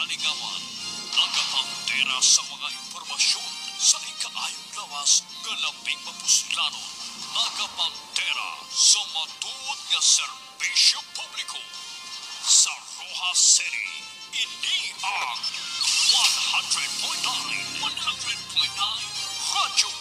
Kaligawan, nagkapantera sa mga impormasyon sa ikaayong lawas ng labing mapuslano. Nagkapantera sa matuod nga serbisyo publiko. Sa Roja City, ini ang 100.9 100.9 Radyo